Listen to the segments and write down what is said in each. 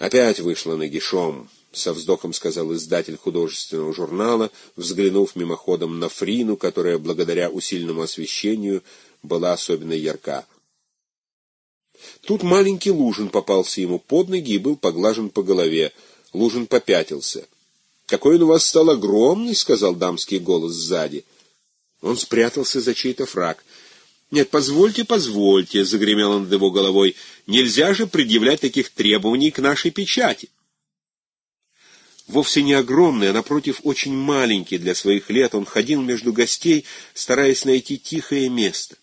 Опять вышла нагишом, — со вздохом сказал издатель художественного журнала, взглянув мимоходом на Фрину, которая, благодаря усиленному освещению, была особенно ярка. Тут маленький Лужин попался ему под ноги и был поглажен по голове. Лужин попятился. — Какой он у вас стал огромный, — сказал дамский голос сзади. Он спрятался за чей-то фраг. «Нет, позвольте, позвольте», — загремел он над его головой, — «нельзя же предъявлять таких требований к нашей печати». Вовсе не огромный, а, напротив, очень маленький для своих лет, он ходил между гостей, стараясь найти тихое место.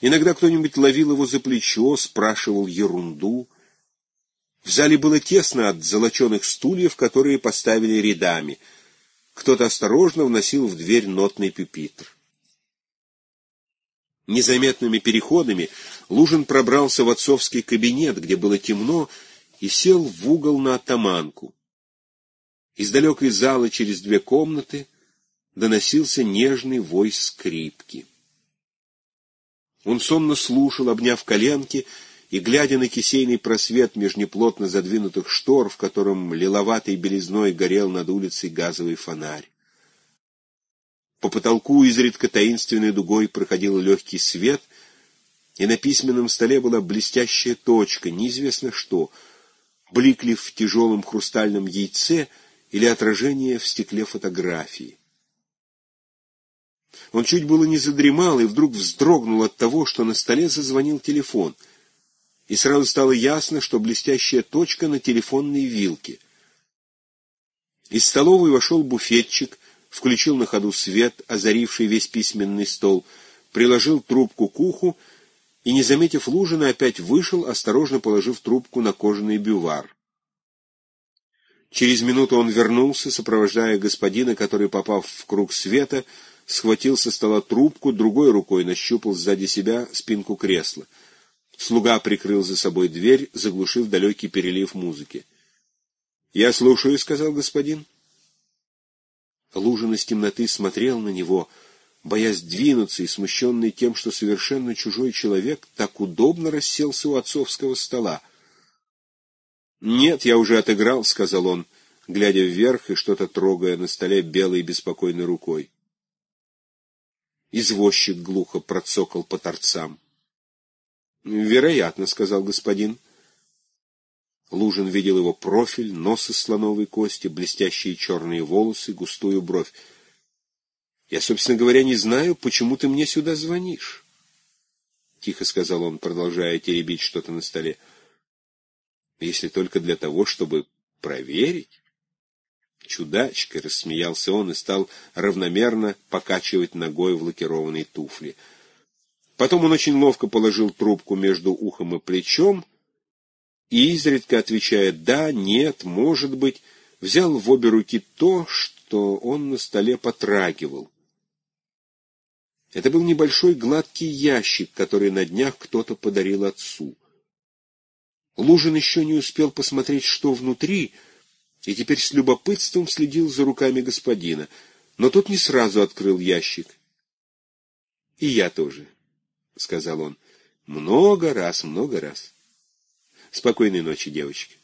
Иногда кто-нибудь ловил его за плечо, спрашивал ерунду. В зале было тесно от золоченых стульев, которые поставили рядами. Кто-то осторожно вносил в дверь нотный пюпитр. Незаметными переходами Лужин пробрался в отцовский кабинет, где было темно, и сел в угол на атаманку. Из далекой залы через две комнаты доносился нежный вой скрипки. Он сонно слушал, обняв коленки, и, глядя на кисейный просвет меж неплотно задвинутых штор, в котором лиловатой белизной горел над улицей газовый фонарь. По потолку изредка таинственной дугой проходил легкий свет, и на письменном столе была блестящая точка, неизвестно что, блик ли в тяжелом хрустальном яйце или отражение в стекле фотографии. Он чуть было не задремал и вдруг вздрогнул от того, что на столе зазвонил телефон. И сразу стало ясно, что блестящая точка на телефонной вилке. Из столовой вошел буфетчик — включил на ходу свет, озаривший весь письменный стол, приложил трубку к уху и, не заметив Лужина, опять вышел, осторожно положив трубку на кожаный бювар. Через минуту он вернулся, сопровождая господина, который, попав в круг света, схватил со стола трубку, другой рукой нащупал сзади себя спинку кресла. Слуга прикрыл за собой дверь, заглушив далекий перелив музыки. — Я слушаю, — сказал господин. — Лужин из темноты смотрел на него, боясь двинуться и смущенный тем, что совершенно чужой человек так удобно расселся у отцовского стола. «Нет, я уже отыграл», — сказал он, глядя вверх и что-то трогая на столе белой беспокойной рукой. Извозчик глухо процокал по торцам. «Вероятно», — сказал господин. Лужин видел его профиль, нос из слоновой кости, блестящие черные волосы, густую бровь. — Я, собственно говоря, не знаю, почему ты мне сюда звонишь. — тихо сказал он, продолжая теребить что-то на столе. — Если только для того, чтобы проверить. Чудачка, — рассмеялся он и стал равномерно покачивать ногой в лакированной туфле. Потом он очень ловко положил трубку между ухом и плечом, — и, изредка отвечая «да», «нет», «может быть», взял в обе руки то, что он на столе потрагивал. Это был небольшой гладкий ящик, который на днях кто-то подарил отцу. Лужин еще не успел посмотреть, что внутри, и теперь с любопытством следил за руками господина, но тот не сразу открыл ящик. — И я тоже, — сказал он, — много раз, много раз. Спокойной ночи, девочки.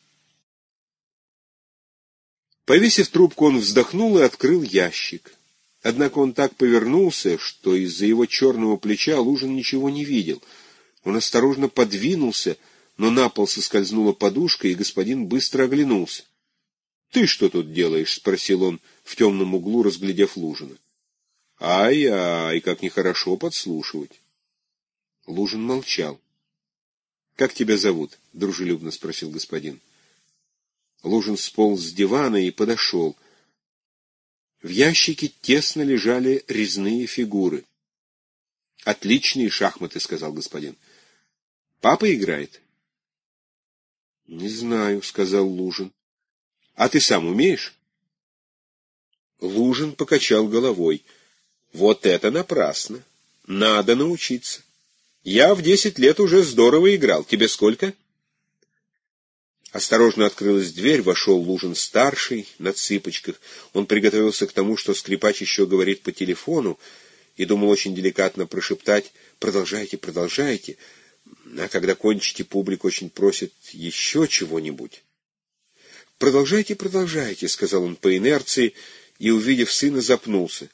Повесив трубку, он вздохнул и открыл ящик. Однако он так повернулся, что из-за его черного плеча Лужин ничего не видел. Он осторожно подвинулся, но на пол соскользнула подушка, и господин быстро оглянулся. — Ты что тут делаешь? — спросил он в темном углу, разглядев Лужина. — Ай-ай, как нехорошо подслушивать. Лужин молчал. — Как тебя зовут? — дружелюбно спросил господин. Лужин сполз с дивана и подошел. В ящике тесно лежали резные фигуры. — Отличные шахматы, — сказал господин. — Папа играет? — Не знаю, — сказал Лужин. — А ты сам умеешь? Лужин покачал головой. — Вот это напрасно. Надо научиться. Я в десять лет уже здорово играл. Тебе сколько? Осторожно открылась дверь, вошел Лужин-старший на цыпочках. Он приготовился к тому, что скрипач еще говорит по телефону, и думал очень деликатно прошептать «Продолжайте, продолжайте», а когда кончите, публика очень просит еще чего-нибудь. «Продолжайте, продолжайте», — сказал он по инерции, и, увидев сына, запнулся.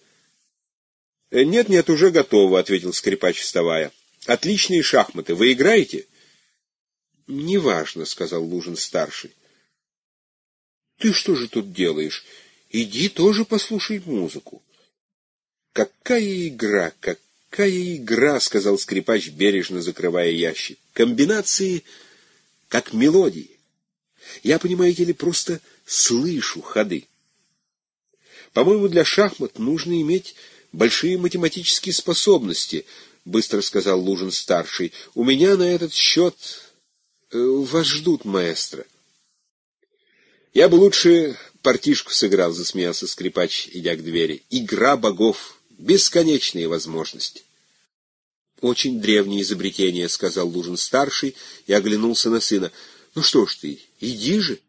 «Нет-нет, уже готово», — ответил скрипач, вставая. «Отличные шахматы. Вы играете?» «Неважно», — сказал Лужин-старший. «Ты что же тут делаешь? Иди тоже послушай музыку». «Какая игра, какая игра!» — сказал скрипач, бережно закрывая ящик. «Комбинации, как мелодии. Я, понимаете ли, просто слышу ходы. По-моему, для шахмат нужно иметь большие математические способности», — быстро сказал Лужин-старший. «У меня на этот счет Э, вас ждут, маэстро. Я бы лучше партишку сыграл, засмеялся скрипач, идя к двери. Игра богов. Бесконечные возможности. Очень древнее изобретение, сказал Лужин-старший и оглянулся на сына. Ну что ж ты, иди же.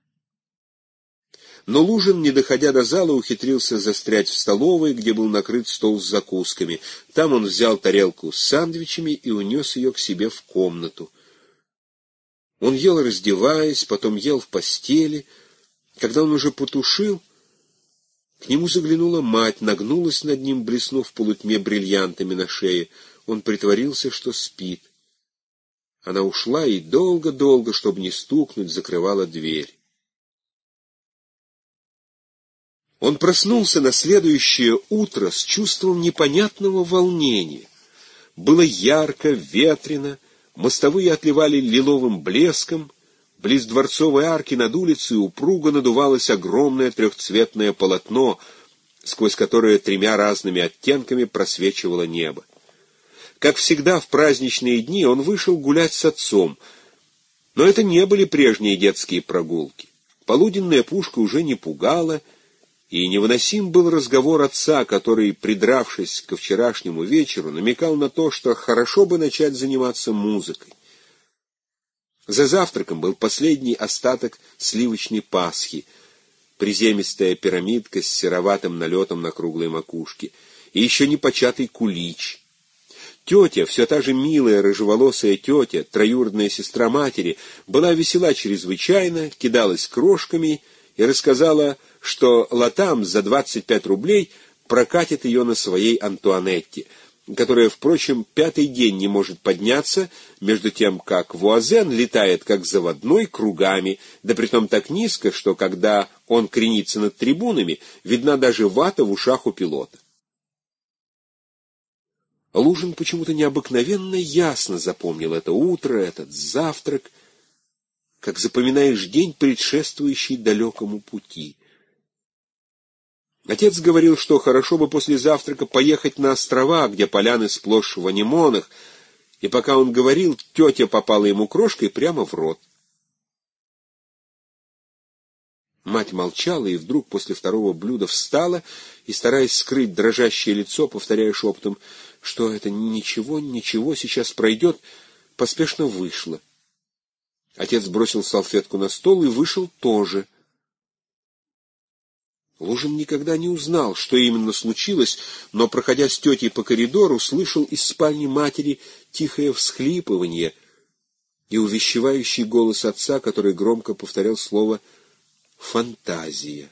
Но Лужин, не доходя до зала, ухитрился застрять в столовой, где был накрыт стол с закусками. Там он взял тарелку с сандвичами и унес ее к себе в комнату. Он ел, раздеваясь, потом ел в постели. Когда он уже потушил, к нему заглянула мать, нагнулась над ним, блеснув в полутьме бриллиантами на шее. Он притворился, что спит. Она ушла и долго-долго, чтобы не стукнуть, закрывала дверь. Он проснулся на следующее утро с чувством непонятного волнения. Было ярко, ветрено, Мостовые отливали лиловым блеском, близ дворцовой арки над улицей упруго надувалось огромное трехцветное полотно, сквозь которое тремя разными оттенками просвечивало небо. Как всегда в праздничные дни он вышел гулять с отцом, но это не были прежние детские прогулки. Полуденная пушка уже не пугала, и невыносим был разговор отца, который, придравшись ко вчерашнему вечеру, намекал на то, что хорошо бы начать заниматься музыкой. За завтраком был последний остаток сливочной пасхи, приземистая пирамидка с сероватым налетом на круглой макушке, и еще не початый кулич. Тетя, все та же милая рыжеволосая тетя, троюродная сестра матери, была весела чрезвычайно, кидалась крошками и рассказала что Латам за 25 рублей прокатит ее на своей Антуанетте, которая, впрочем, пятый день не может подняться, между тем, как Вуазен летает как заводной кругами, да притом так низко, что, когда он кренится над трибунами, видна даже вата в ушах у пилота. Лужин почему-то необыкновенно ясно запомнил это утро, этот завтрак, как запоминаешь день, предшествующий далекому пути. Отец говорил, что хорошо бы после завтрака поехать на острова, где поляны сплошь в анимонах, и пока он говорил, тетя попала ему крошкой прямо в рот. Мать молчала и вдруг после второго блюда встала и, стараясь скрыть дрожащее лицо, повторяя шепотом, что это ничего, ничего, сейчас пройдет, поспешно вышла. Отец бросил салфетку на стол и вышел тоже — Лужин никогда не узнал, что именно случилось, но, проходя с тетей по коридору, слышал из спальни матери тихое всхлипывание и увещевающий голос отца, который громко повторял слово «фантазия».